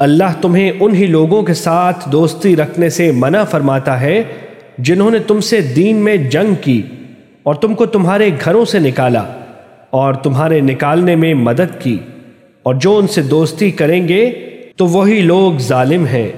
اللہ تمہیں انہی لوگوں کے ساتھ دوستی رکھنے سے منع فرماتا ہے جنہوں نے تم سے دین میں جنگ کی اور تم کو تمہارے گھروں سے نکالا اور تمہارے نکالنے میں مدد کی اور جو ان سے دوستی کریں گے تو وہی لوگ ظالم ہیں۔